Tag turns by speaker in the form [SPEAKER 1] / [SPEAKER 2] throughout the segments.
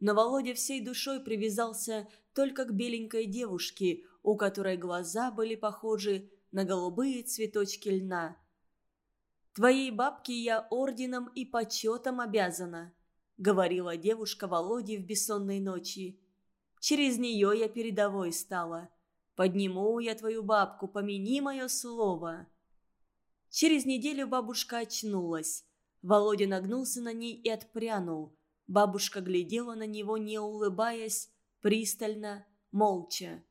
[SPEAKER 1] но Володя всей душой привязался только к беленькой девушке, у которой глаза были похожи на голубые цветочки льна. «Твоей бабке я орденом и почетом обязана», — говорила девушка Володе в бессонной ночи. «Через нее я передовой стала. Подниму я твою бабку, помяни мое слово». Через неделю бабушка очнулась. Володя нагнулся на ней и отпрянул. Бабушка глядела на него, не улыбаясь, пристально, молча.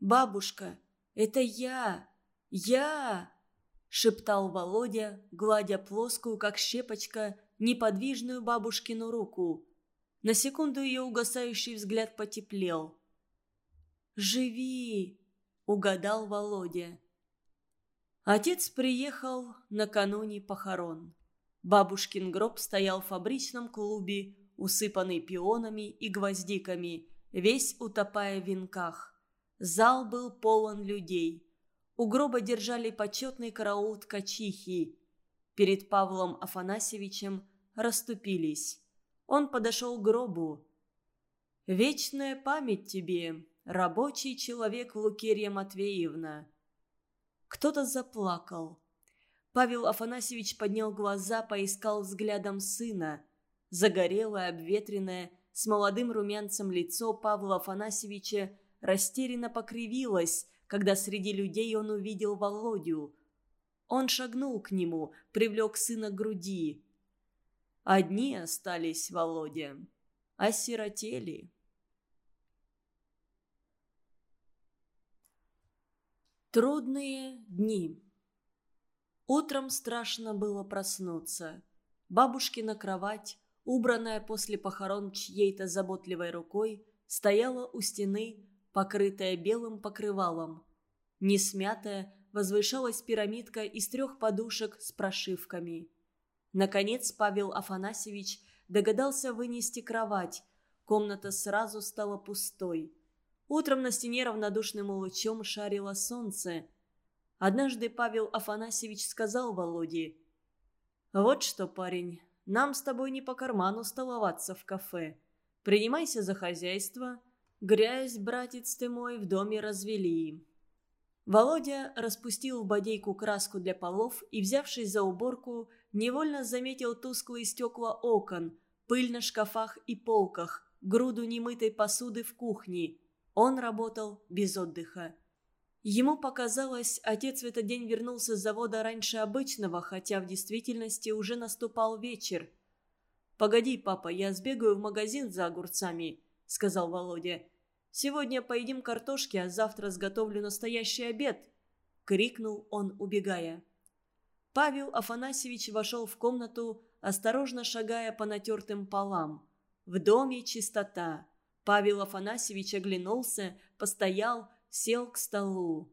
[SPEAKER 1] «Бабушка, это я! Я!» — шептал Володя, гладя плоскую, как щепочка, неподвижную бабушкину руку. На секунду ее угасающий взгляд потеплел. «Живи!» — угадал Володя. Отец приехал накануне похорон. Бабушкин гроб стоял в фабричном клубе, усыпанный пионами и гвоздиками, весь утопая в венках. Зал был полон людей. У гроба держали почетный караул ткачихи. Перед Павлом Афанасьевичем расступились. Он подошел к гробу. «Вечная память тебе, рабочий человек Лукерья Матвеевна». Кто-то заплакал. Павел Афанасьевич поднял глаза, поискал взглядом сына. Загорелое, обветренное, с молодым румянцем лицо Павла Афанасьевича растерянно покривилось, когда среди людей он увидел Володю. Он шагнул к нему, привлек сына к груди. Одни остались, Володя. Осиротели. Трудные дни. Утром страшно было проснуться. Бабушкина кровать, убранная после похорон чьей-то заботливой рукой, стояла у стены, покрытая белым покрывалом. Несмятая возвышалась пирамидка из трех подушек с прошивками. Наконец Павел Афанасьевич догадался вынести кровать. Комната сразу стала пустой. Утром на стене равнодушным лучом шарило солнце. Однажды Павел Афанасьевич сказал Володе, «Вот что, парень, нам с тобой не по карману столоваться в кафе. Принимайся за хозяйство. Грязь, братец ты мой, в доме развели». Володя распустил в бодейку краску для полов и, взявшись за уборку, невольно заметил тусклые стекла окон, пыль на шкафах и полках, груду немытой посуды в кухне – он работал без отдыха. Ему показалось, отец в этот день вернулся с завода раньше обычного, хотя в действительности уже наступал вечер. «Погоди, папа, я сбегаю в магазин за огурцами», — сказал Володя. «Сегодня поедим картошки, а завтра сготовлю настоящий обед», — крикнул он, убегая. Павел Афанасьевич вошел в комнату, осторожно шагая по натертым полам. В доме чистота. Павел Афанасьевич оглянулся, постоял, сел к столу.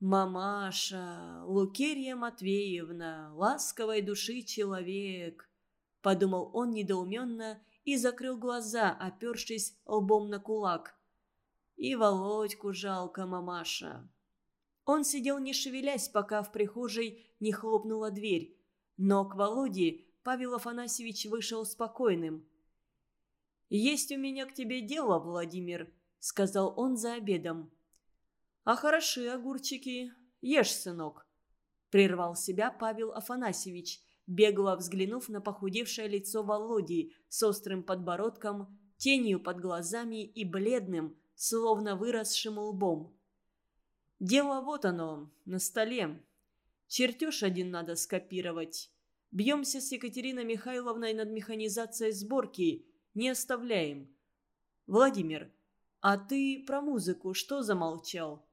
[SPEAKER 1] «Мамаша, Лукерья Матвеевна, ласковой души человек», — подумал он недоуменно и закрыл глаза, опершись лбом на кулак. «И Володьку жалко, мамаша». Он сидел не шевелясь, пока в прихожей не хлопнула дверь. Но к Володе Павел Афанасьевич вышел спокойным. «Есть у меня к тебе дело, Владимир», — сказал он за обедом. «А хороши огурчики. Ешь, сынок», — прервал себя Павел Афанасьевич, бегло взглянув на похудевшее лицо Володи с острым подбородком, тенью под глазами и бледным, словно выросшим лбом. «Дело вот оно, на столе. Чертеж один надо скопировать. Бьемся с Екатериной Михайловной над механизацией сборки» не оставляем. Владимир, а ты про музыку что замолчал?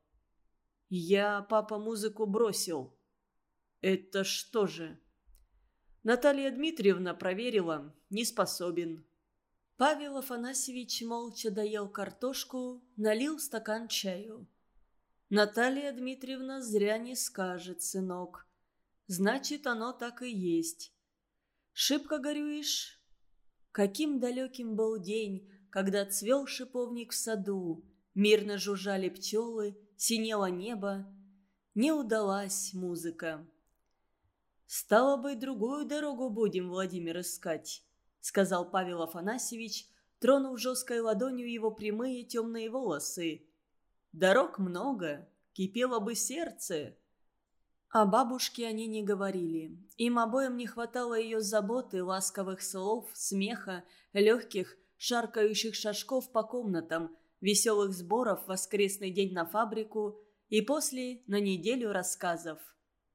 [SPEAKER 1] Я, папа, музыку бросил. Это что же? Наталья Дмитриевна проверила, не способен. Павел Афанасьевич молча доел картошку, налил стакан чаю. Наталья Дмитриевна зря не скажет, сынок. Значит, оно так и есть. Шибко горюешь? Каким далеким был день, когда цвел шиповник в саду, мирно жужжали пчелы, синело небо. Не удалась музыка. «Стало быть, другую дорогу будем, Владимир, искать», сказал Павел Афанасьевич, тронув жесткой ладонью его прямые темные волосы. «Дорог много, кипело бы сердце». О бабушке они не говорили. Им обоим не хватало ее заботы, ласковых слов, смеха, легких, шаркающих шажков по комнатам, веселых сборов в воскресный день на фабрику и после на неделю рассказов.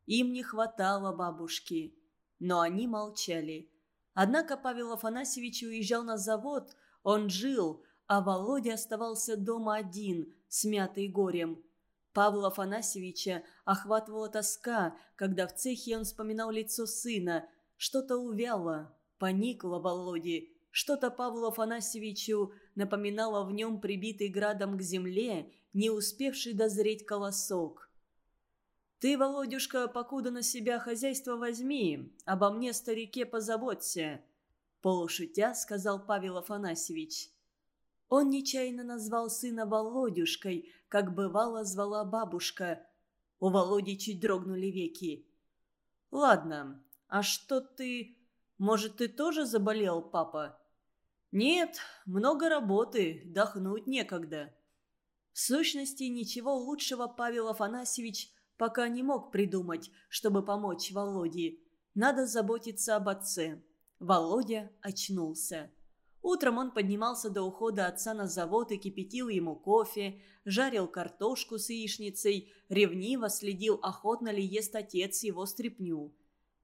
[SPEAKER 1] Им не хватало бабушки. Но они молчали. Однако Павел Афанасьевич уезжал на завод, он жил, а Володя оставался дома один, смятый горем. Павла Афанасьевича охватывала тоска, когда в цехе он вспоминал лицо сына. Что-то увяло, поникло Володе, что-то Павлу Афанасьевичу напоминало в нем прибитый градом к земле, не успевший дозреть колосок. Ты, Володюшка, покуда на себя хозяйство возьми, обо мне, старике, позаботься», — полушутя сказал Павел Афанасьевич. Он нечаянно назвал сына Володюшкой, как бывало звала бабушка. У Володи чуть дрогнули веки. «Ладно, а что ты... Может, ты тоже заболел, папа?» «Нет, много работы, дохнуть некогда». В сущности, ничего лучшего Павел Афанасьевич пока не мог придумать, чтобы помочь Володе. Надо заботиться об отце. Володя очнулся. Утром он поднимался до ухода отца на завод и кипятил ему кофе, жарил картошку с яичницей, ревниво следил, охотно ли ест отец его стряпню.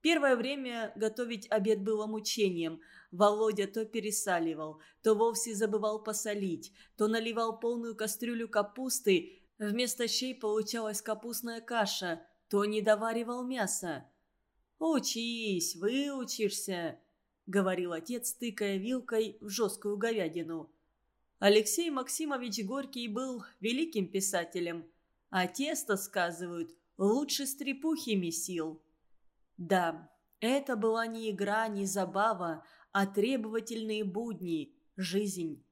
[SPEAKER 1] Первое время готовить обед было мучением. Володя то пересаливал, то вовсе забывал посолить, то наливал полную кастрюлю капусты Вместо щей получалась капустная каша, то не доваривал мясо. «Учись, выучишься», — говорил отец, тыкая вилкой в жесткую говядину. Алексей Максимович Горький был великим писателем, а тесто, сказывают, лучше стрепухи месил. Да, это была не игра, не забава, а требовательные будни, жизнь.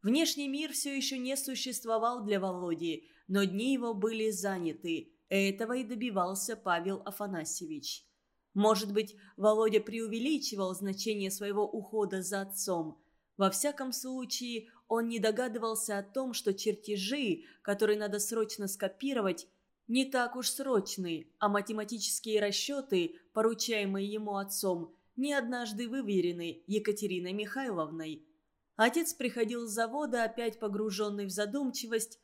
[SPEAKER 1] Внешний мир все еще не существовал для Володи, но дни его были заняты. Этого и добивался Павел Афанасьевич. Может быть, Володя преувеличивал значение своего ухода за отцом. Во всяком случае, он не догадывался о том, что чертежи, которые надо срочно скопировать, не так уж срочны, а математические расчеты, поручаемые ему отцом, не однажды выверены Екатериной Михайловной. Отец приходил с завода, опять погруженный в задумчивость,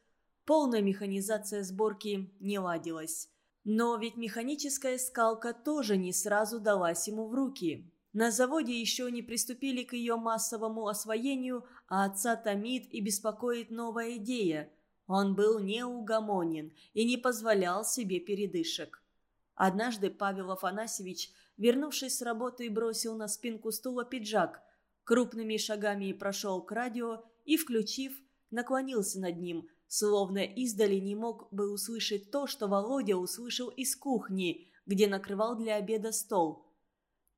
[SPEAKER 1] Полная механизация сборки не ладилась. Но ведь механическая скалка тоже не сразу далась ему в руки. На заводе еще не приступили к ее массовому освоению, а отца томит и беспокоит новая идея. Он был неугомонен и не позволял себе передышек. Однажды Павел Афанасьевич, вернувшись с работы, бросил на спинку стула пиджак, крупными шагами прошел к радио и, включив, наклонился над ним – словно издали не мог бы услышать то, что Володя услышал из кухни, где накрывал для обеда стол.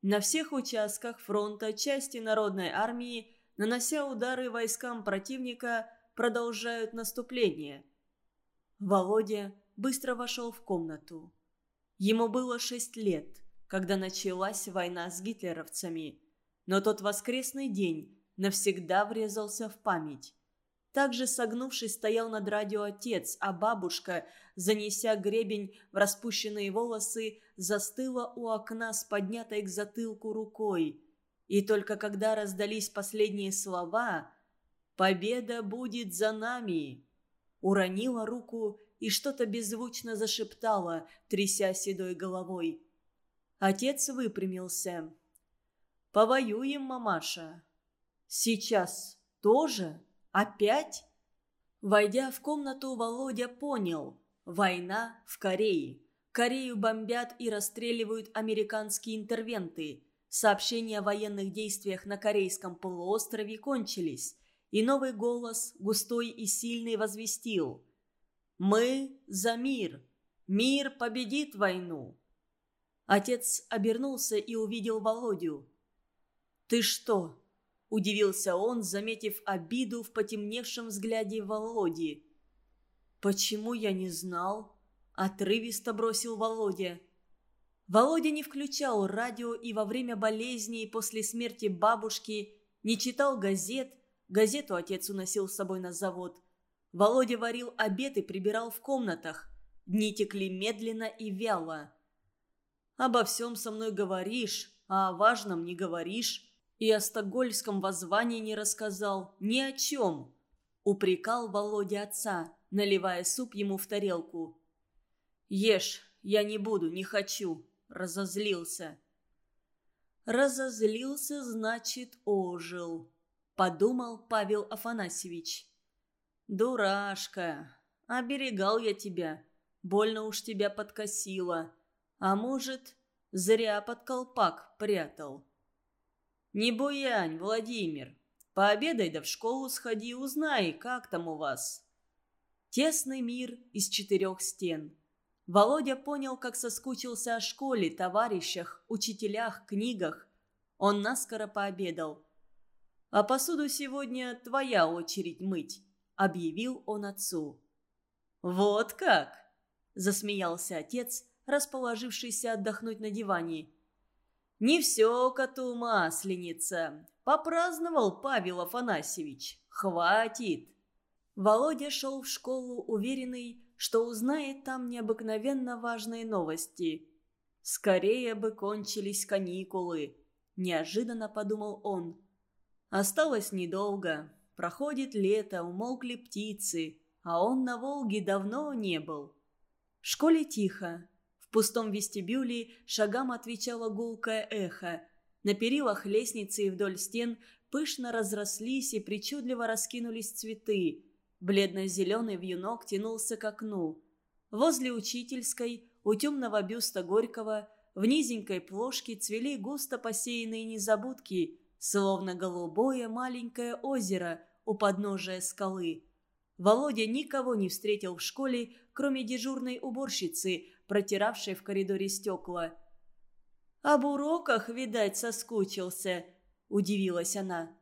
[SPEAKER 1] На всех участках фронта части народной армии, нанося удары войскам противника, продолжают наступление. Володя быстро вошел в комнату. Ему было шесть лет, когда началась война с гитлеровцами. Но тот воскресный день навсегда врезался в память. Также согнувшись стоял над радио отец, а бабушка, занеся гребень в распущенные волосы, застыла у окна с поднятой к затылку рукой. И только когда раздались последние слова «Победа будет за нами!» уронила руку и что-то беззвучно зашептала, тряся седой головой. Отец выпрямился. «Повоюем, мамаша». «Сейчас тоже?» Опять? Войдя в комнату, Володя понял. Война в Корее. Корею бомбят и расстреливают американские интервенты. Сообщения о военных действиях на Корейском полуострове кончились. И новый голос, густой и сильный, возвестил. «Мы за мир. Мир победит войну». Отец обернулся и увидел Володю. «Ты что, Удивился он, заметив обиду в потемневшем взгляде Володи. «Почему я не знал?» – отрывисто бросил Володя. Володя не включал радио и во время болезни, и после смерти бабушки не читал газет. Газету отец уносил с собой на завод. Володя варил обед и прибирал в комнатах. Дни текли медленно и вяло. «Обо всем со мной говоришь, а о важном не говоришь. И о стокгольмском воззвании не рассказал. Ни о чем!» Упрекал Володя отца, наливая суп ему в тарелку. «Ешь, я не буду, не хочу», разозлился. «Разозлился, значит, ожил», — подумал Павел Афанасьевич. «Дурашка, оберегал я тебя, больно уж тебя подкосило, а может, зря под колпак прятал». «Не буянь, Владимир, пообедай да в школу сходи, узнай, как там у вас». Тесный мир из четырех стен — Володя понял, как соскучился о школе, товарищах, учителях, книгах. Он наскоро пообедал. «А посуду сегодня твоя очередь мыть», — объявил он отцу. «Вот как!» — засмеялся отец, расположившийся отдохнуть на диване. «Не все коту масленица. Попраздновал Павел Афанасьевич. Хватит!» Володя шел в школу уверенный, что узнает там необыкновенно важные новости. «Скорее бы кончились каникулы», – неожиданно подумал он. «Осталось недолго. Проходит лето, умолкли птицы, а он на Волге давно не был». В школе тихо. В пустом вестибюле шагам отвечало гулкое эхо. На перилах лестницы и вдоль стен пышно разрослись и причудливо раскинулись цветы – Бледно-зеленый вьюнок тянулся к окну. Возле учительской, у темного бюста Горького, в низенькой плошке цвели густо посеянные незабудки, словно голубое маленькое озеро у подножия скалы. Володя никого не встретил в школе, кроме дежурной уборщицы, протиравшей в коридоре стекла. «Об уроках, видать, соскучился», – удивилась она.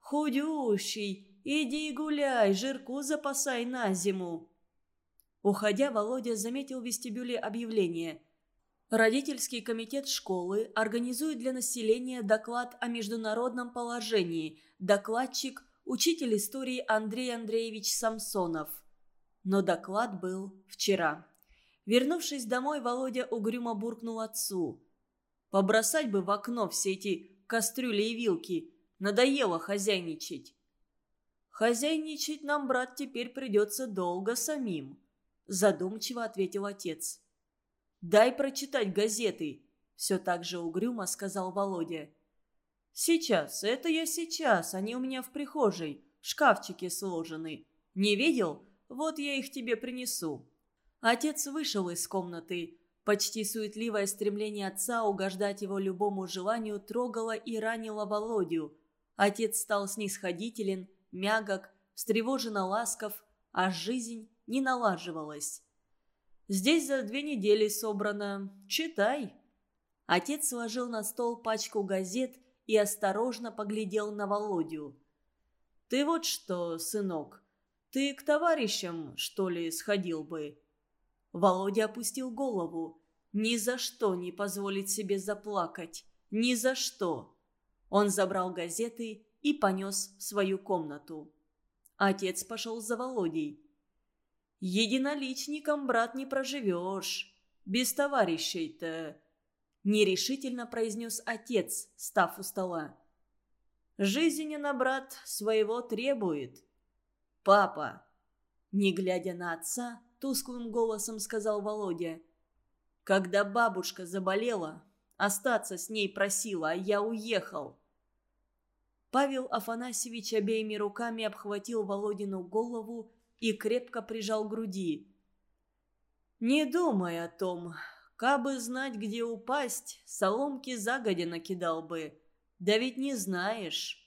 [SPEAKER 1] «Худющий, Иди гуляй, жирку запасай на зиму». Уходя, Володя заметил в вестибюле объявление. Родительский комитет школы организует для населения доклад о международном положении. Докладчик – учитель истории Андрей Андреевич Самсонов. Но доклад был вчера. Вернувшись домой, Володя угрюмо буркнул отцу. «Побросать бы в окно все эти кастрюли и вилки. Надоело хозяйничать». «Хозяйничать нам, брат, теперь придется долго самим», – задумчиво ответил отец. «Дай прочитать газеты», – все так же угрюмо сказал Володя. «Сейчас, это я сейчас, они у меня в прихожей, в шкафчике сложены. Не видел? Вот я их тебе принесу». Отец вышел из комнаты. Почти суетливое стремление отца угождать его любому желанию трогало и ранило Володю. Отец стал снисходителен, мягок, встревоженно ласков, а жизнь не налаживалась. «Здесь за две недели собрано. Читай». Отец сложил на стол пачку газет и осторожно поглядел на Володю. «Ты вот что, сынок, ты к товарищам, что ли, сходил бы?» Володя опустил голову. Ни за что не позволить себе заплакать. Ни за что. Он забрал газеты и понес в свою комнату. Отец пошел за Володей. «Единоличником, брат, не проживешь. Без товарищей-то», — нерешительно произнес отец, став у стола. «Жизнь она, брат, своего требует». «Папа», — не глядя на отца, тусклым голосом сказал Володя, «когда бабушка заболела, остаться с ней просила, а я уехал. Павел Афанасьевич обеими руками обхватил Володину голову и крепко прижал груди. «Не думай о том. Кабы знать, где упасть, соломки загодя накидал бы. Да ведь не знаешь.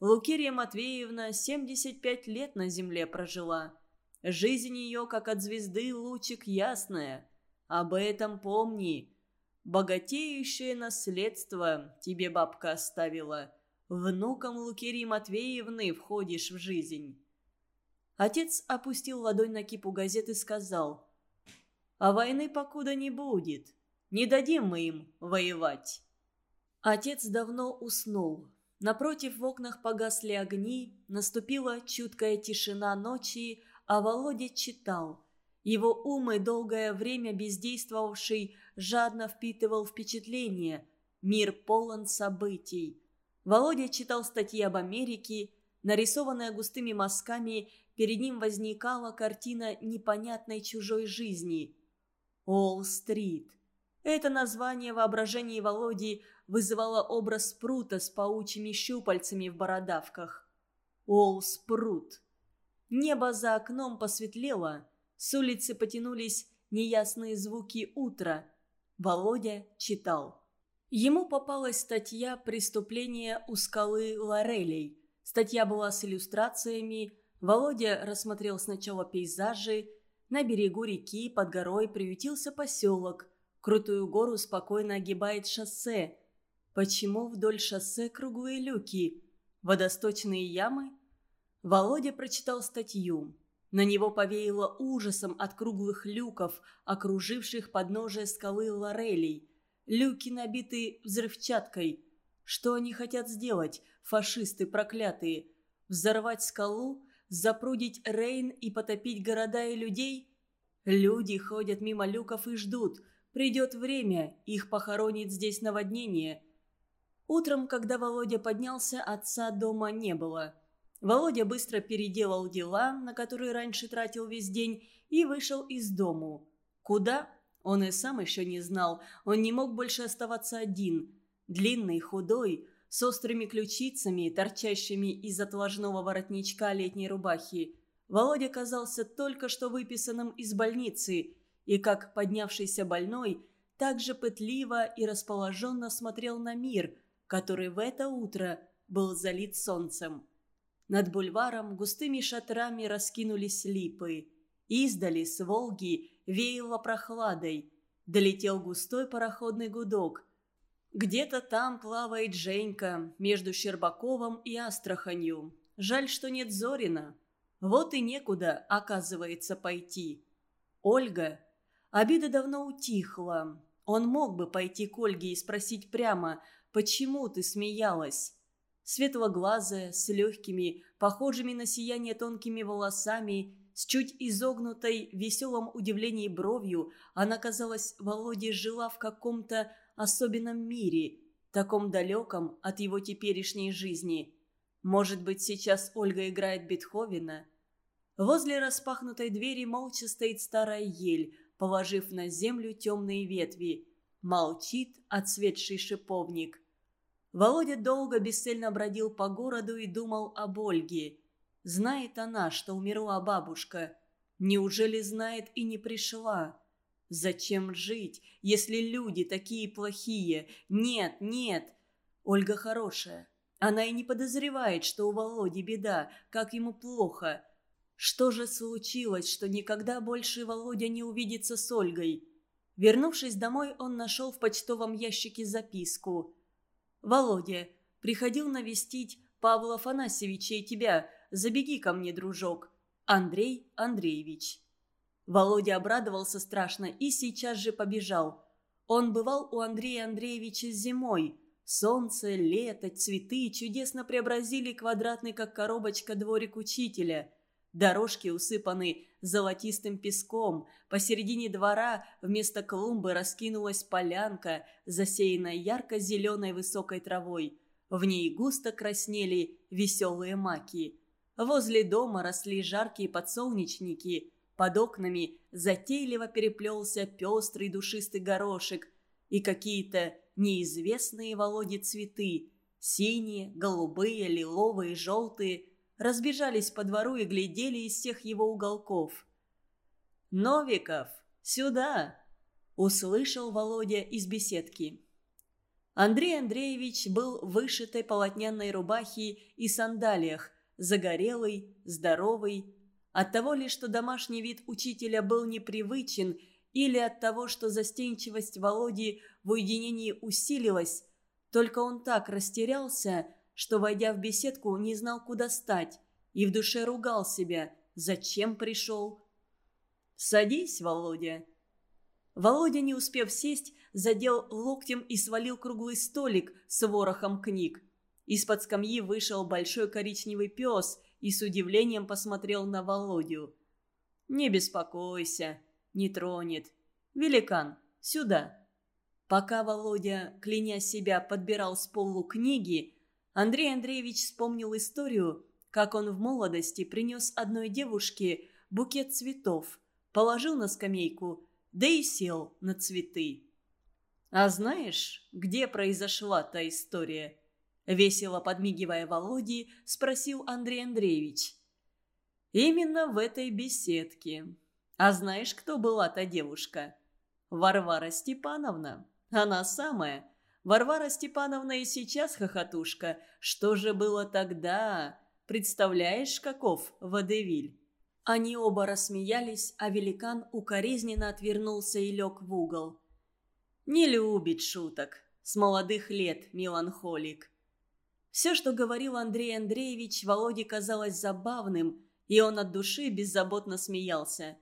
[SPEAKER 1] Лукирья Матвеевна 75 лет на земле прожила. Жизнь ее, как от звезды, лучик ясная. Об этом помни. Богатеющее наследство тебе бабка оставила» внуком Лукерии Матвеевны входишь в жизнь». Отец опустил ладонь на кипу газет и сказал, «А войны покуда не будет. Не дадим мы им воевать». Отец давно уснул. Напротив в окнах погасли огни, наступила чуткая тишина ночи, а Володя читал. Его ум и долгое время бездействовавший жадно впитывал впечатления. Мир полон событий. Володя читал статьи об Америке, нарисованная густыми мазками, перед ним возникала картина непонятной чужой жизни. Уолл-стрит. Это название воображения Володи вызывало образ прута с паучьими щупальцами в бородавках. Уолл-спрут. Небо за окном посветлело, с улицы потянулись неясные звуки утра. Володя читал. Ему попалась статья «Преступление у скалы Лорелей». Статья была с иллюстрациями. Володя рассмотрел сначала пейзажи. На берегу реки под горой приютился поселок. Крутую гору спокойно огибает шоссе. Почему вдоль шоссе круглые люки? Водосточные ямы? Володя прочитал статью. На него повеяло ужасом от круглых люков, окруживших подножие скалы Лорелей. Люки набиты взрывчаткой. Что они хотят сделать, фашисты проклятые? Взорвать скалу? Запрудить Рейн и потопить города и людей? Люди ходят мимо люков и ждут. Придет время, их похоронит здесь наводнение. Утром, когда Володя поднялся, отца дома не было. Володя быстро переделал дела, на которые раньше тратил весь день, и вышел из дому. Куда? Он и сам еще не знал. Он не мог больше оставаться один. Длинный, худой, с острыми ключицами, торчащими из отложного воротничка летней рубахи. Володя казался только что выписанным из больницы, и как поднявшийся больной, так же пытливо и расположенно смотрел на мир, который в это утро был залит солнцем. Над бульваром густыми шатрами раскинулись липы. Издали с Волги веяло прохладой. Долетел густой пароходный гудок. Где-то там плавает Женька между Щербаковым и Астраханью. Жаль, что нет Зорина. Вот и некуда, оказывается, пойти. Ольга. Обида давно утихла. Он мог бы пойти к Ольге и спросить прямо, почему ты смеялась? Светлоглазая, с легкими, похожими на сияние тонкими волосами, с чуть изогнутой в веселом удивлении бровью, она, казалось, Володе жила в каком-то особенном мире, таком далеком от его теперешней жизни. Может быть, сейчас Ольга играет Бетховена? Возле распахнутой двери молча стоит старая ель, положив на землю темные ветви. Молчит отцветший шиповник – Володя долго бесцельно бродил по городу и думал об Ольге. Знает она, что умерла бабушка. Неужели знает и не пришла? Зачем жить, если люди такие плохие? Нет, нет. Ольга хорошая. Она и не подозревает, что у Володи беда, как ему плохо. Что же случилось, что никогда больше Володя не увидится с Ольгой? Вернувшись домой, он нашел в почтовом ящике записку. «Володя, приходил навестить Павла Афанасьевича и тебя. Забеги ко мне, дружок. Андрей Андреевич». Володя обрадовался страшно и сейчас же побежал. Он бывал у Андрея Андреевича зимой. Солнце, лето, цветы чудесно преобразили квадратный, как коробочка, дворик учителя. Дорожки усыпаны золотистым песком. Посередине двора вместо клумбы раскинулась полянка, засеянная ярко-зеленой высокой травой. В ней густо краснели веселые маки. Возле дома росли жаркие подсолнечники. Под окнами затейливо переплелся пестрый душистый горошек и какие-то неизвестные Володе цветы. Синие, голубые, лиловые, желтые – разбежались по двору и глядели из всех его уголков. «Новиков, сюда!» – услышал Володя из беседки. Андрей Андреевич был в вышитой полотняной рубахе и сандалиях, загорелый, здоровый. От того ли, что домашний вид учителя был непривычен, или от того, что застенчивость Володи в уединении усилилась, только он так растерялся, что, войдя в беседку, не знал, куда стать, и в душе ругал себя, зачем пришел. «Садись, Володя». Володя, не успев сесть, задел локтем и свалил круглый столик с ворохом книг. Из-под скамьи вышел большой коричневый пес и с удивлением посмотрел на Володю. «Не беспокойся, не тронет. Великан, сюда!» Пока Володя, кляня себя, подбирал с полу книги, Андрей Андреевич вспомнил историю, как он в молодости принес одной девушке букет цветов, положил на скамейку, да и сел на цветы. «А знаешь, где произошла та история?» Весело подмигивая Володе, спросил Андрей Андреевич. «Именно в этой беседке. А знаешь, кто была та девушка?» «Варвара Степановна. Она самая. Варвара Степановна и сейчас хохотушка. Что же было тогда? Представляешь, каков водевиль?» Они оба рассмеялись, а великан укоризненно отвернулся и лег в угол. «Не любит шуток. С молодых лет меланхолик». Все, что говорил Андрей Андреевич, Володе казалось забавным, и он от души беззаботно смеялся.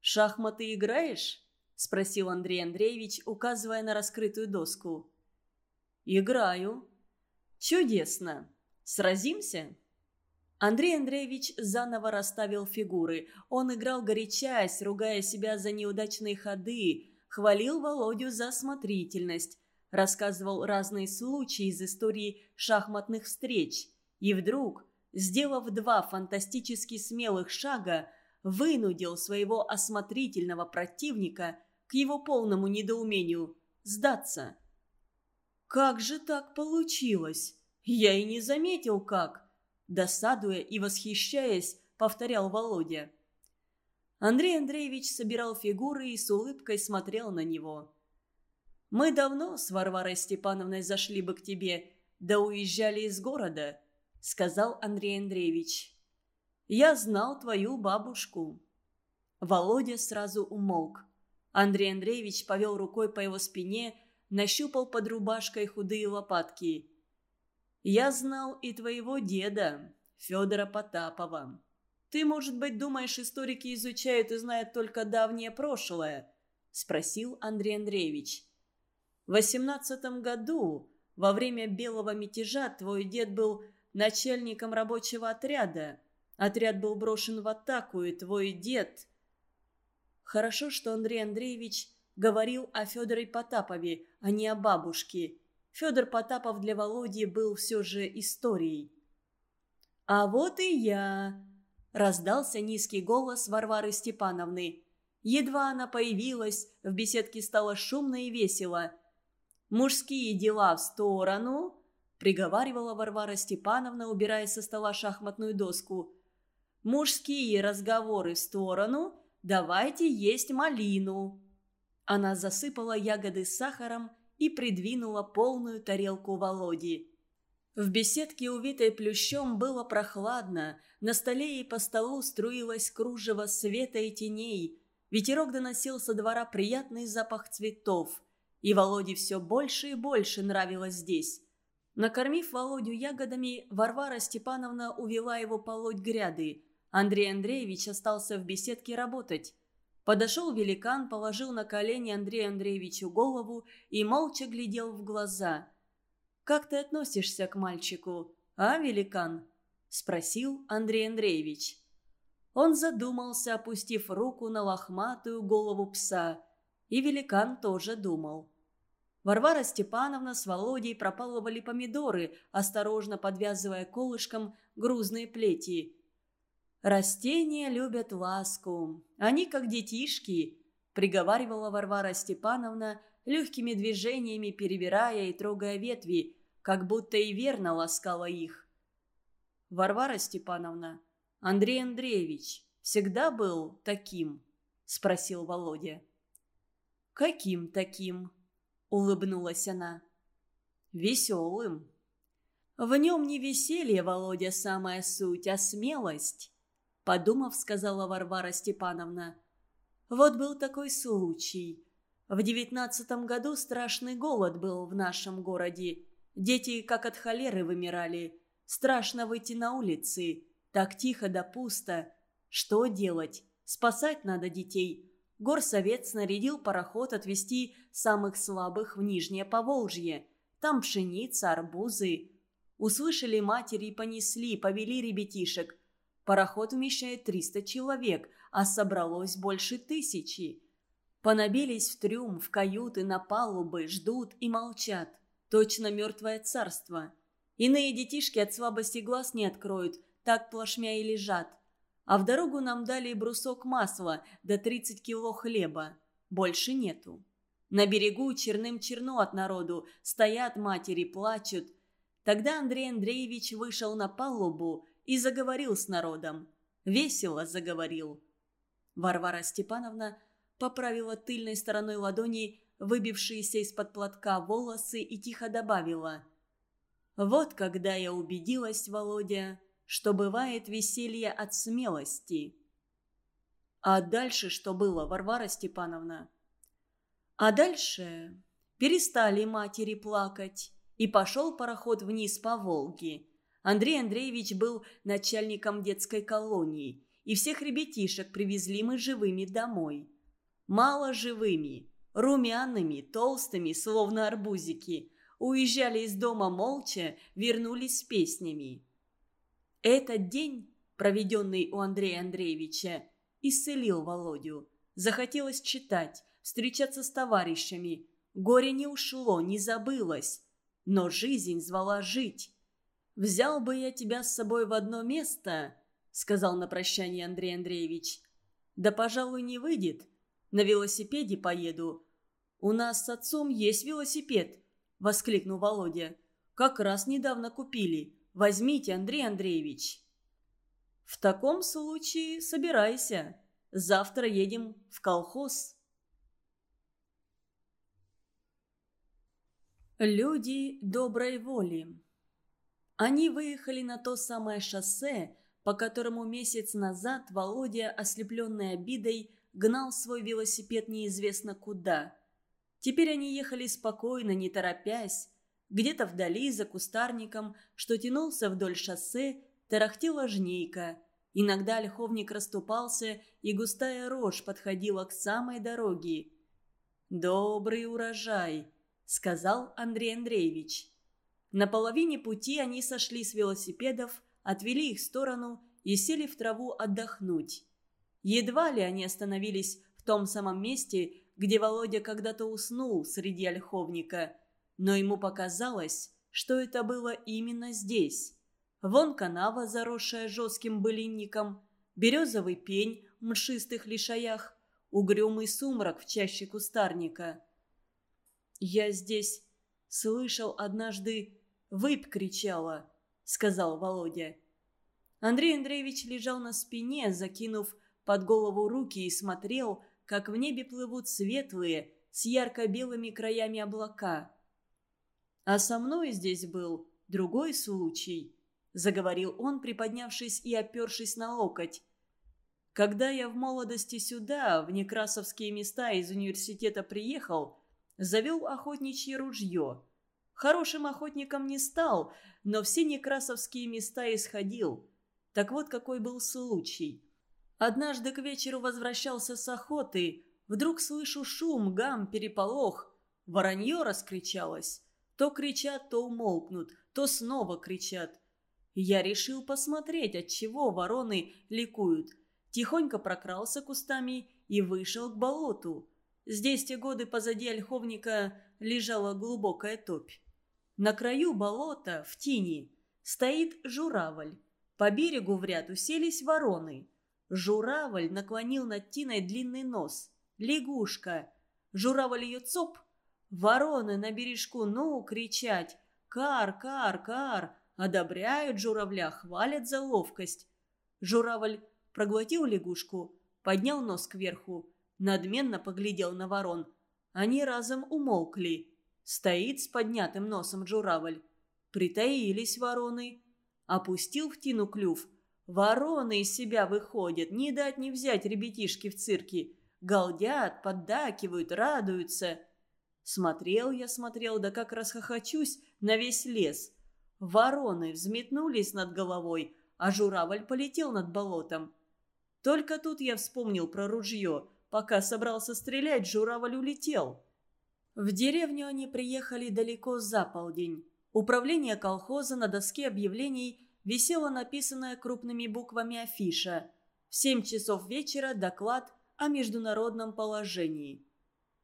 [SPEAKER 1] «Шахматы играешь?» – спросил Андрей Андреевич, указывая на раскрытую доску. «Играю». «Чудесно. Сразимся?» Андрей Андреевич заново расставил фигуры. Он играл горячась, ругая себя за неудачные ходы, хвалил Володю за осмотрительность, рассказывал разные случаи из истории шахматных встреч. И вдруг, сделав два фантастически смелых шага, вынудил своего осмотрительного противника к его полному недоумению сдаться. «Как же так получилось? Я и не заметил, как!» досадуя и восхищаясь, повторял Володя. Андрей Андреевич собирал фигуры и с улыбкой смотрел на него. «Мы давно с Варварой Степановной зашли бы к тебе, да уезжали из города», — сказал Андрей Андреевич. «Я знал твою бабушку». Володя сразу умолк. Андрей Андреевич повел рукой по его спине, нащупал под рубашкой худые лопатки. Я знал и твоего деда, Федора Потапова. Ты, может быть, думаешь, историки изучают и знают только давнее прошлое?» – спросил Андрей Андреевич. «В восемнадцатом году, во время белого мятежа, твой дед был начальником рабочего отряда. Отряд был брошен в атаку, и твой дед...» Хорошо, что Андрей Андреевич говорил о Федоре Потапове, а не о бабушке – Федор Потапов для Володи был все же историей. «А вот и я!» – раздался низкий голос Варвары Степановны. Едва она появилась, в беседке стало шумно и весело. «Мужские дела в сторону!» – приговаривала Варвара Степановна, убирая со стола шахматную доску. «Мужские разговоры в сторону! Давайте есть малину!» Она засыпала ягоды сахаром и придвинула полную тарелку Володи. В беседке, увитой плющом, было прохладно, на столе и по столу струилось кружево света и теней. Ветерок доносил со двора приятный запах цветов, и Володе все больше и больше нравилось здесь. Накормив Володю ягодами, Варвара Степановна увела его полоть гряды. Андрей Андреевич остался в беседке работать. Подошел великан, положил на колени Андрею Андреевичу голову и молча глядел в глаза. «Как ты относишься к мальчику, а, великан?» – спросил Андрей Андреевич. Он задумался, опустив руку на лохматую голову пса. И великан тоже думал. Варвара Степановна с Володей пропалывали помидоры, осторожно подвязывая колышком грузные плети. «Растения любят ласку. Они как детишки», – приговаривала Варвара Степановна, легкими движениями перебирая и трогая ветви, как будто и верно ласкала их. «Варвара Степановна, Андрей Андреевич всегда был таким?» – спросил Володя. «Каким таким?» – улыбнулась она. «Веселым». «В нем не веселье, Володя, самая суть, а смелость подумав, сказала Варвара Степановна. Вот был такой случай. В девятнадцатом году страшный голод был в нашем городе. Дети как от холеры вымирали. Страшно выйти на улицы. Так тихо да пусто. Что делать? Спасать надо детей. Горсовет снарядил пароход отвезти самых слабых в Нижнее Поволжье. Там пшеница, арбузы. Услышали матери и понесли, повели ребятишек. Пароход вмещает 300 человек, а собралось больше тысячи. Понабились в трюм, в каюты, на палубы, ждут и молчат. Точно мертвое царство. Иные детишки от слабости глаз не откроют, так плашмя и лежат. А в дорогу нам дали брусок масла до да 30 кило хлеба. Больше нету. На берегу черным черно от народу, стоят матери, плачут. Тогда Андрей Андреевич вышел на палубу и заговорил с народом. Весело заговорил. Варвара Степановна поправила тыльной стороной ладони выбившиеся из-под платка волосы и тихо добавила. «Вот когда я убедилась, Володя, что бывает веселье от смелости». «А дальше что было, Варвара Степановна?» А дальше перестали матери плакать, и пошел пароход вниз по Волге. Андрей Андреевич был начальником детской колонии, и всех ребятишек привезли мы живыми домой. Мало живыми, румяными, толстыми, словно арбузики. Уезжали из дома молча, вернулись с песнями. Этот день, проведенный у Андрея Андреевича, исцелил Володю. Захотелось читать, встречаться с товарищами. Горе не ушло, не забылось. Но жизнь звала жить. «Взял бы я тебя с собой в одно место», — сказал на прощание Андрей Андреевич. «Да, пожалуй, не выйдет. На велосипеде поеду. У нас с отцом есть велосипед», — воскликнул Володя. «Как раз недавно купили. Возьмите, Андрей Андреевич». «В таком случае собирайся. Завтра едем в колхоз». Люди доброй воли. Они выехали на то самое шоссе, по которому месяц назад Володя, ослепленный обидой, гнал свой велосипед неизвестно куда. Теперь они ехали спокойно, не торопясь. Где-то вдали, за кустарником, что тянулся вдоль шоссе, тарахтела жнейка. Иногда ольховник расступался, и густая рожь подходила к самой дороге. «Добрый урожай!» сказал Андрей Андреевич. На половине пути они сошли с велосипедов, отвели их в сторону и сели в траву отдохнуть. Едва ли они остановились в том самом месте, где Володя когда-то уснул среди ольховника, но ему показалось, что это было именно здесь. Вон канава, заросшая жестким былинником, березовый пень в мшистых лишаях, угрюмый сумрак в чаще кустарника – «Я здесь слышал однажды «Выпь!» кричала», — сказал Володя. Андрей Андреевич лежал на спине, закинув под голову руки и смотрел, как в небе плывут светлые, с ярко-белыми краями облака. «А со мной здесь был другой случай», — заговорил он, приподнявшись и опершись на локоть. «Когда я в молодости сюда, в некрасовские места из университета приехал, завел охотничье ружье. Хорошим охотником не стал, но все некрасовские места исходил. Так вот какой был случай. Однажды к вечеру возвращался с охоты. Вдруг слышу шум, гам, переполох. Воронье раскричалось. То кричат, то умолкнут, то снова кричат. Я решил посмотреть, от чего вороны ликуют. Тихонько прокрался кустами и вышел к болоту. Здесь те годы позади ольховника лежала глубокая топь. На краю болота, в тени, стоит журавль. По берегу в ряд уселись вороны. Журавль наклонил над тиной длинный нос. Лягушка. Журавль ее цоп. Вороны на бережку, ну, кричать. Кар, кар, кар. Одобряют журавля, хвалят за ловкость. Журавль проглотил лягушку, поднял нос кверху надменно поглядел на ворон. Они разом умолкли. Стоит с поднятым носом журавль. Притаились вороны. Опустил в тину клюв. Вороны из себя выходят, не дать не взять ребятишки в цирке. Галдят, поддакивают, радуются. Смотрел я, смотрел, да как расхохочусь на весь лес. Вороны взметнулись над головой, а журавль полетел над болотом. Только тут я вспомнил про ружье – пока собрался стрелять, журавль улетел. В деревню они приехали далеко за полдень. Управление колхоза на доске объявлений висела написанная крупными буквами афиша. В семь часов вечера доклад о международном положении.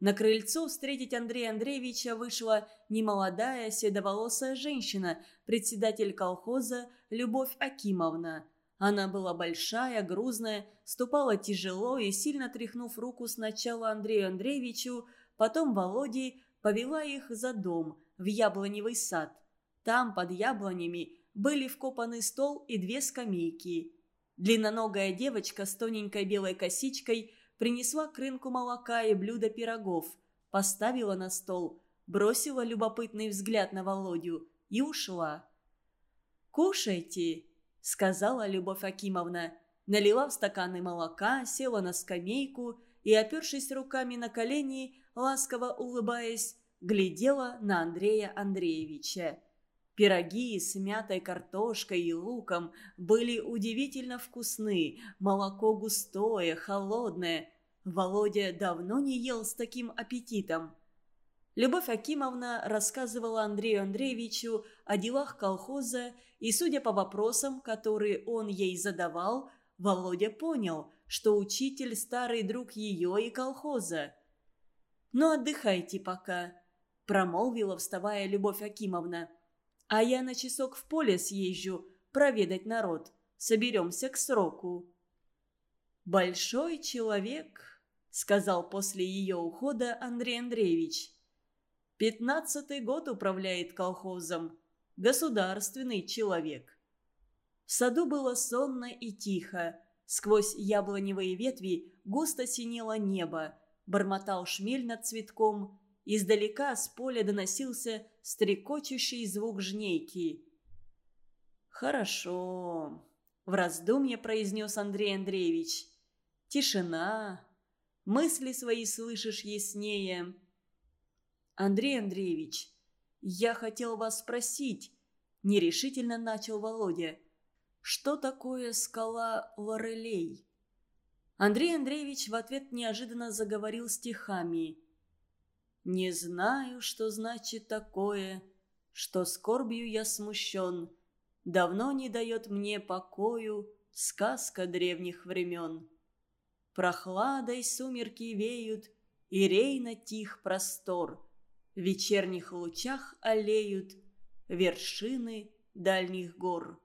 [SPEAKER 1] На крыльцо встретить Андрея Андреевича вышла немолодая седоволосая женщина, председатель колхоза Любовь Акимовна. Она была большая, грузная, ступала тяжело и, сильно тряхнув руку сначала Андрею Андреевичу, потом Володе, повела их за дом, в яблоневый сад. Там, под яблонями, были вкопаны стол и две скамейки. Длинноногая девочка с тоненькой белой косичкой – принесла к рынку молока и блюдо пирогов, поставила на стол, бросила любопытный взгляд на Володю и ушла. «Кушайте», — сказала Любовь Акимовна, налила в стаканы молока, села на скамейку и, опершись руками на колени, ласково улыбаясь, глядела на Андрея Андреевича. Пироги с мятой картошкой и луком были удивительно вкусны, молоко густое, холодное. Володя давно не ел с таким аппетитом. Любовь Акимовна рассказывала Андрею Андреевичу о делах колхоза, и, судя по вопросам, которые он ей задавал, Володя понял, что учитель – старый друг ее и колхоза. «Ну, отдыхайте пока», – промолвила, вставая Любовь Акимовна. А я на часок в поле съезжу, проведать народ. Соберемся к сроку». «Большой человек», — сказал после ее ухода Андрей Андреевич. «Пятнадцатый год управляет колхозом. Государственный человек». В саду было сонно и тихо. Сквозь яблоневые ветви густо синело небо. Бормотал шмель над цветком. Издалека с поля доносился стрекочущий звук жнейки. «Хорошо», — в раздумье произнес Андрей Андреевич. «Тишина. Мысли свои слышишь яснее». «Андрей Андреевич, я хотел вас спросить», — нерешительно начал Володя. «Что такое скала Лорелей?» Андрей Андреевич в ответ неожиданно заговорил стихами. Не знаю, что значит такое, что скорбью я смущен. Давно не дает мне покою сказка древних времен. Прохладой сумерки веют, и рейна тих простор. В вечерних лучах аллеют вершины дальних гор.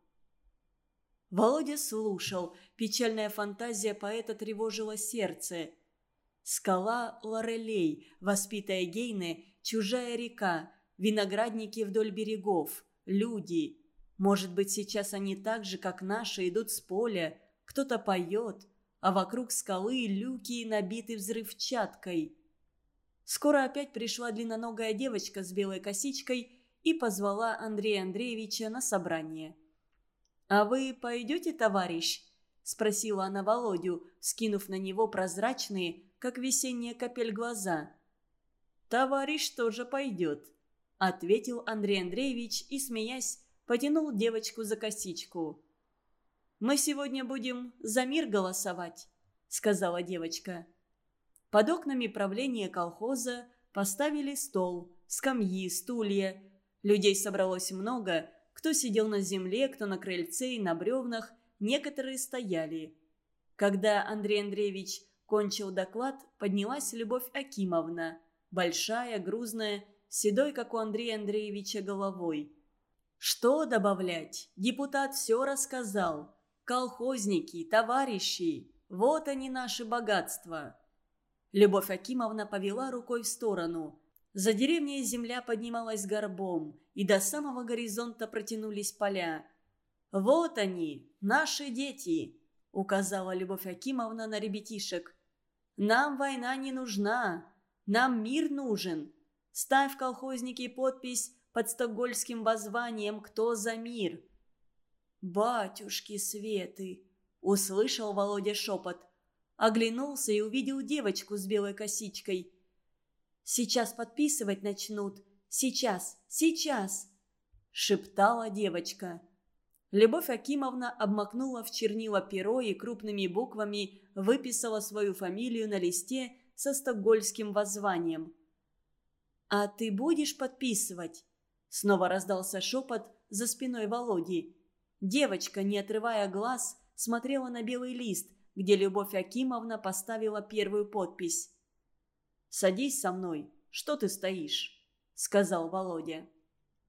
[SPEAKER 1] Володя слушал, печальная фантазия поэта тревожила сердце. Скала Лорелей, воспитая Гейны, чужая река, виноградники вдоль берегов, люди. Может быть, сейчас они так же, как наши, идут с поля, кто-то поет, а вокруг скалы люки набиты взрывчаткой. Скоро опять пришла длинноногая девочка с белой косичкой и позвала Андрея Андреевича на собрание. «А вы пойдете, товарищ?» – спросила она Володю, скинув на него прозрачные, как весенняя капель глаза. «Товарищ тоже пойдет», — ответил Андрей Андреевич и, смеясь, потянул девочку за косичку. «Мы сегодня будем за мир голосовать», — сказала девочка. Под окнами правления колхоза поставили стол, скамьи, стулья. Людей собралось много, кто сидел на земле, кто на крыльце и на бревнах, некоторые стояли. Когда Андрей Андреевич Кончил доклад, поднялась Любовь Акимовна, большая, грузная, седой, как у Андрея Андреевича, головой. Что добавлять? Депутат все рассказал. Колхозники, товарищи, вот они наши богатства. Любовь Акимовна повела рукой в сторону. За деревней земля поднималась горбом, и до самого горизонта протянулись поля. «Вот они, наши дети!» — указала Любовь Акимовна на ребятишек. Нам война не нужна. Нам мир нужен. Ставь, колхозники, подпись под стокгольским воззванием «Кто за мир?» «Батюшки Светы!» — услышал Володя шепот. Оглянулся и увидел девочку с белой косичкой. «Сейчас подписывать начнут. Сейчас, сейчас!» — шептала девочка. Любовь Акимовна обмакнула в чернила перо и крупными буквами выписала свою фамилию на листе со стокгольским воззванием. «А ты будешь подписывать?» Снова раздался шепот за спиной Володи. Девочка, не отрывая глаз, смотрела на белый лист, где Любовь Акимовна поставила первую подпись. «Садись со мной. Что ты стоишь?» — сказал Володя.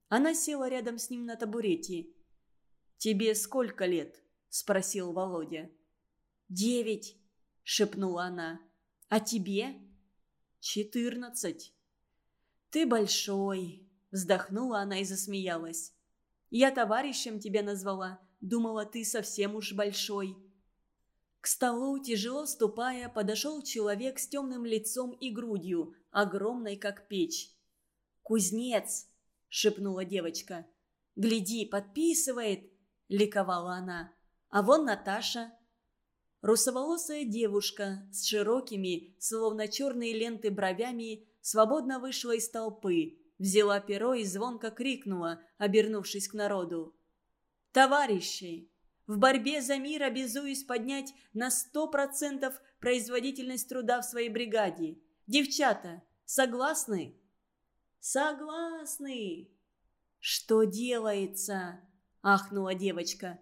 [SPEAKER 1] Она села рядом с ним на табурете. «Тебе сколько лет?» – спросил Володя. «Девять», – шепнула она. «А тебе?» «Четырнадцать». «Ты большой», – вздохнула она и засмеялась. «Я товарищем тебя назвала. Думала, ты совсем уж большой». К столу, тяжело ступая, подошел человек с темным лицом и грудью, огромной, как печь. «Кузнец!» – шепнула девочка. «Гляди, подписывает!» Ликовала она. «А вон Наташа». Русоволосая девушка с широкими, словно черные ленты бровями, свободно вышла из толпы, взяла перо и звонко крикнула, обернувшись к народу. «Товарищи, в борьбе за мир обязуюсь поднять на сто процентов производительность труда в своей бригаде. Девчата, согласны?» «Согласны!» «Что делается?» – ахнула девочка.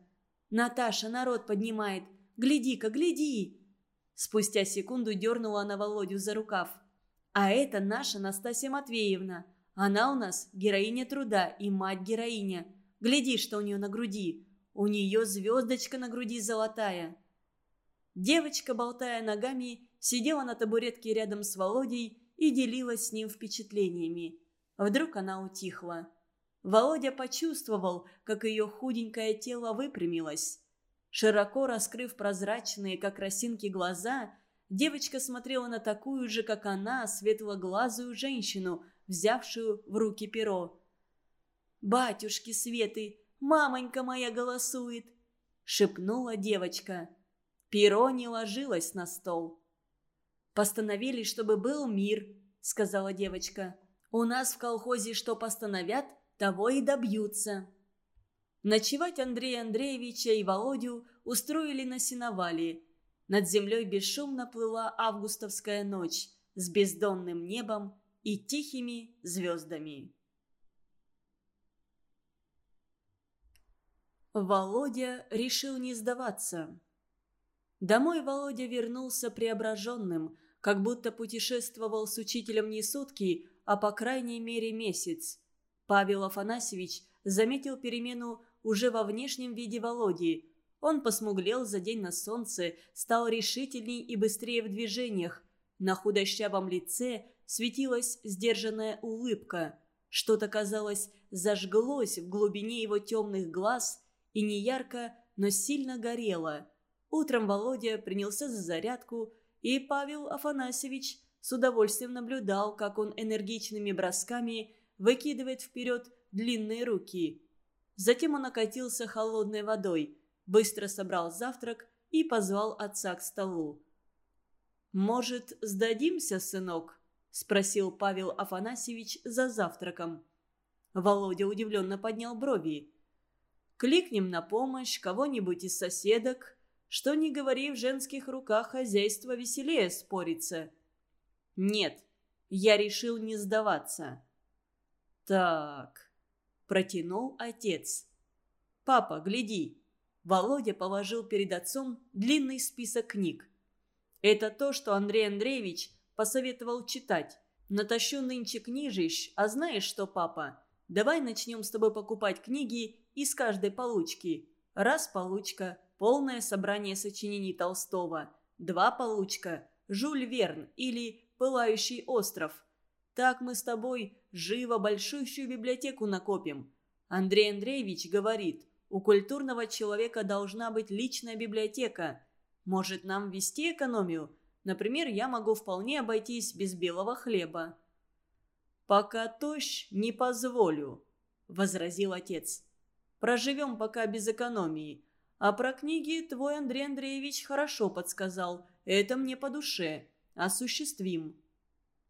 [SPEAKER 1] «Наташа, народ поднимает! Гляди-ка, гляди!» Спустя секунду дернула она Володю за рукав. «А это наша Настасья Матвеевна. Она у нас героиня труда и мать-героиня. Гляди, что у нее на груди. У нее звездочка на груди золотая». Девочка, болтая ногами, сидела на табуретке рядом с Володей и делилась с ним впечатлениями. Вдруг она утихла. Володя почувствовал, как ее худенькое тело выпрямилось. Широко раскрыв прозрачные, как росинки, глаза, девочка смотрела на такую же, как она, светлоглазую женщину, взявшую в руки перо. «Батюшки Светы, мамонька моя голосует!» — шепнула девочка. Перо не ложилось на стол. «Постановили, чтобы был мир», — сказала девочка. «У нас в колхозе что постановят, того и добьются. Ночевать Андрея Андреевича и Володю устроили на сеновале. Над землей бесшумно плыла августовская ночь с бездонным небом и тихими звездами. Володя решил не сдаваться. Домой Володя вернулся преображенным, как будто путешествовал с учителем не сутки, а по крайней мере месяц. Павел Афанасьевич заметил перемену уже во внешнем виде Володи. Он посмуглел за день на солнце, стал решительней и быстрее в движениях. На худощавом лице светилась сдержанная улыбка. Что-то, казалось, зажглось в глубине его темных глаз и не ярко, но сильно горело. Утром Володя принялся за зарядку, и Павел Афанасьевич с удовольствием наблюдал, как он энергичными бросками выкидывает вперед длинные руки. Затем он окатился холодной водой, быстро собрал завтрак и позвал отца к столу. «Может, сдадимся, сынок?» – спросил Павел Афанасьевич за завтраком. Володя удивленно поднял брови. «Кликнем на помощь кого-нибудь из соседок. Что ни говори, в женских руках хозяйство веселее спорится». «Нет, я решил не сдаваться». «Так», – протянул отец. «Папа, гляди». Володя положил перед отцом длинный список книг. «Это то, что Андрей Андреевич посоветовал читать. Натащу нынче книжищ, а знаешь что, папа? Давай начнем с тобой покупать книги из каждой получки. Раз получка – полное собрание сочинений Толстого. Два получка – Жюль Верн или «Пылающий остров». Так мы с тобой живо большущую библиотеку накопим. Андрей Андреевич говорит, у культурного человека должна быть личная библиотека. Может, нам вести экономию? Например, я могу вполне обойтись без белого хлеба». «Пока тощ, не позволю», — возразил отец. «Проживем пока без экономии. А про книги твой Андрей Андреевич хорошо подсказал. Это мне по душе. Осуществим».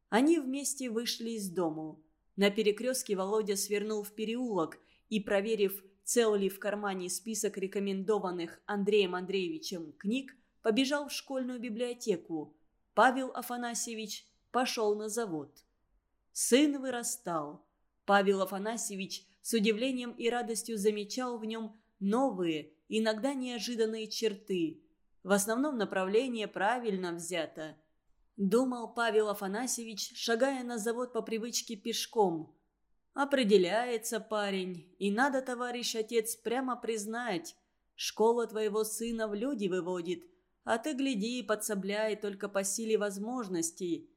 [SPEAKER 1] Они вместе вышли из дому. На перекрестке Володя свернул в переулок и, проверив, цел ли в кармане список рекомендованных Андреем Андреевичем книг, побежал в школьную библиотеку. Павел Афанасьевич пошел на завод. Сын вырастал. Павел Афанасьевич с удивлением и радостью замечал в нем новые, иногда неожиданные черты. В основном направление правильно взято. Думал Павел Афанасьевич, шагая на завод по привычке пешком. Определяется парень, и надо, товарищ отец, прямо признать. Школа твоего сына в люди выводит, а ты гляди и подсобляй только по силе возможностей.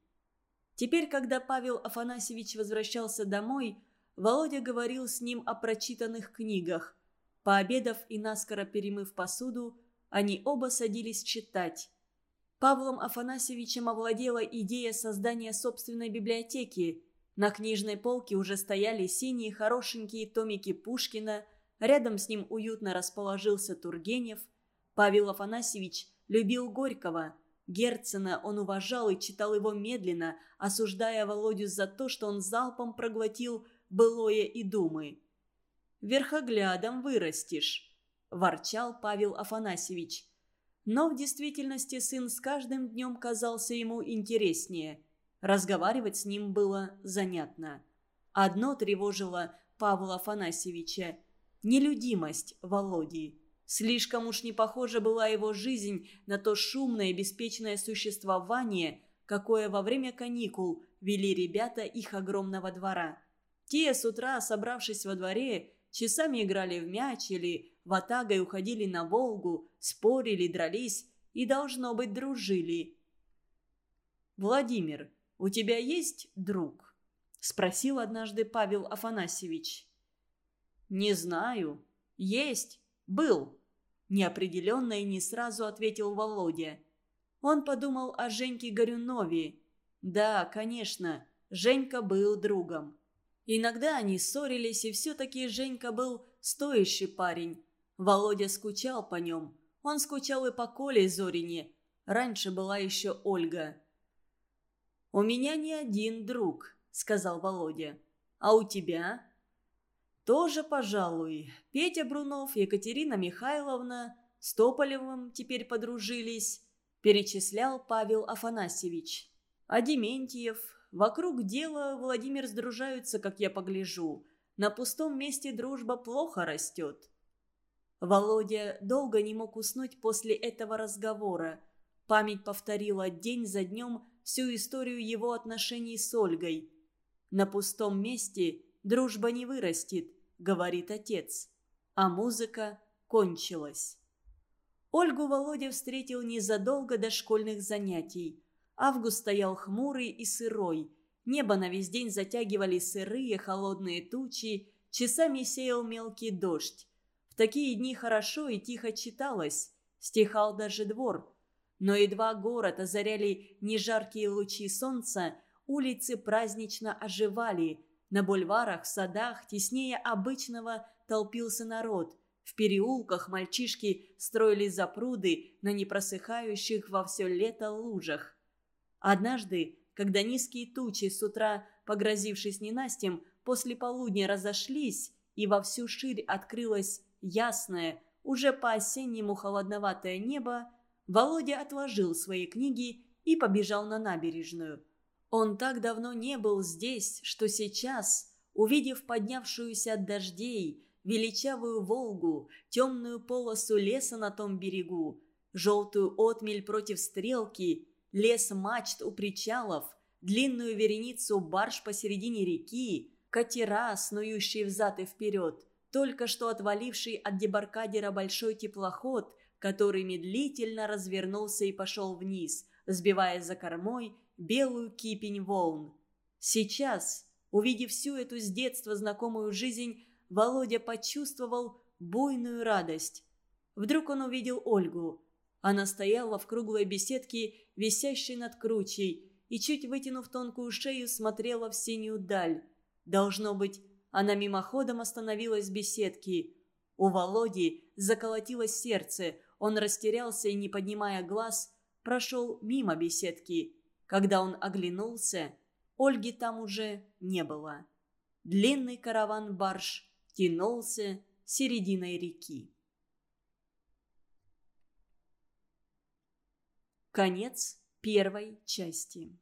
[SPEAKER 1] Теперь, когда Павел Афанасьевич возвращался домой, Володя говорил с ним о прочитанных книгах. Пообедав и наскоро перемыв посуду, они оба садились читать. Павлом Афанасьевичем овладела идея создания собственной библиотеки. На книжной полке уже стояли синие хорошенькие томики Пушкина, рядом с ним уютно расположился Тургенев. Павел Афанасьевич любил Горького – Герцена он уважал и читал его медленно, осуждая Володю за то, что он залпом проглотил былое и думы. «Верхоглядом вырастешь», – ворчал Павел Афанасьевич. Но в действительности сын с каждым днем казался ему интереснее. Разговаривать с ним было занятно. Одно тревожило Павла Афанасьевича – нелюдимость Володи. Слишком уж не похожа была его жизнь на то шумное и беспечное существование, какое во время каникул вели ребята их огромного двора. Те с утра, собравшись во дворе, часами играли в мяч или ватагой уходили на Волгу, спорили, дрались и, должно быть, дружили. «Владимир, у тебя есть друг?» – спросил однажды Павел Афанасьевич. «Не знаю. Есть. Был», – неопределенно и не сразу ответил Володя. Он подумал о Женьке Горюнове. Да, конечно, Женька был другом. Иногда они ссорились, и все-таки Женька был стоящий парень. Володя скучал по нем. Он скучал и по Коле Зорине. Раньше была еще Ольга. «У меня не один друг», — сказал Володя. «А у тебя?» Тоже, пожалуй. Петя Брунов, Екатерина Михайловна с Тополевым теперь подружились, перечислял Павел Афанасьевич. А Дементьев, вокруг дела Владимир сдружаются, как я погляжу. На пустом месте дружба плохо растет. Володя долго не мог уснуть после этого разговора. Память повторила день за днем всю историю его отношений с Ольгой. На пустом месте дружба не вырастет, говорит отец. А музыка кончилась. Ольгу Володя встретил незадолго до школьных занятий. Август стоял хмурый и сырой. Небо на весь день затягивали сырые холодные тучи, часами сеял мелкий дождь. В такие дни хорошо и тихо читалось, стихал даже двор. Но едва город озаряли нежаркие лучи солнца, улицы празднично оживали – на бульварах, садах, теснее обычного толпился народ. В переулках мальчишки строили запруды на непросыхающих во все лето лужах. Однажды, когда низкие тучи с утра, погрозившись ненастьем, после полудня разошлись, и во всю ширь открылось ясное, уже по-осеннему холодноватое небо, Володя отложил свои книги и побежал на набережную – он так давно не был здесь, что сейчас, увидев поднявшуюся от дождей, величавую Волгу, темную полосу леса на том берегу, желтую отмель против стрелки, лес мачт у причалов, длинную вереницу барж посередине реки, катера, снующие взад и вперед, только что отваливший от дебаркадера большой теплоход, который медлительно развернулся и пошел вниз, сбивая за кормой белую кипень волн. Сейчас, увидев всю эту с детства знакомую жизнь, Володя почувствовал буйную радость. Вдруг он увидел Ольгу. Она стояла в круглой беседке, висящей над кручей, и, чуть вытянув тонкую шею, смотрела в синюю даль. Должно быть, она мимоходом остановилась в беседке. У Володи заколотилось сердце, он растерялся и, не поднимая глаз, прошел мимо беседки. Когда он оглянулся, Ольги там уже не было. Длинный караван барж тянулся серединой реки. Конец первой части.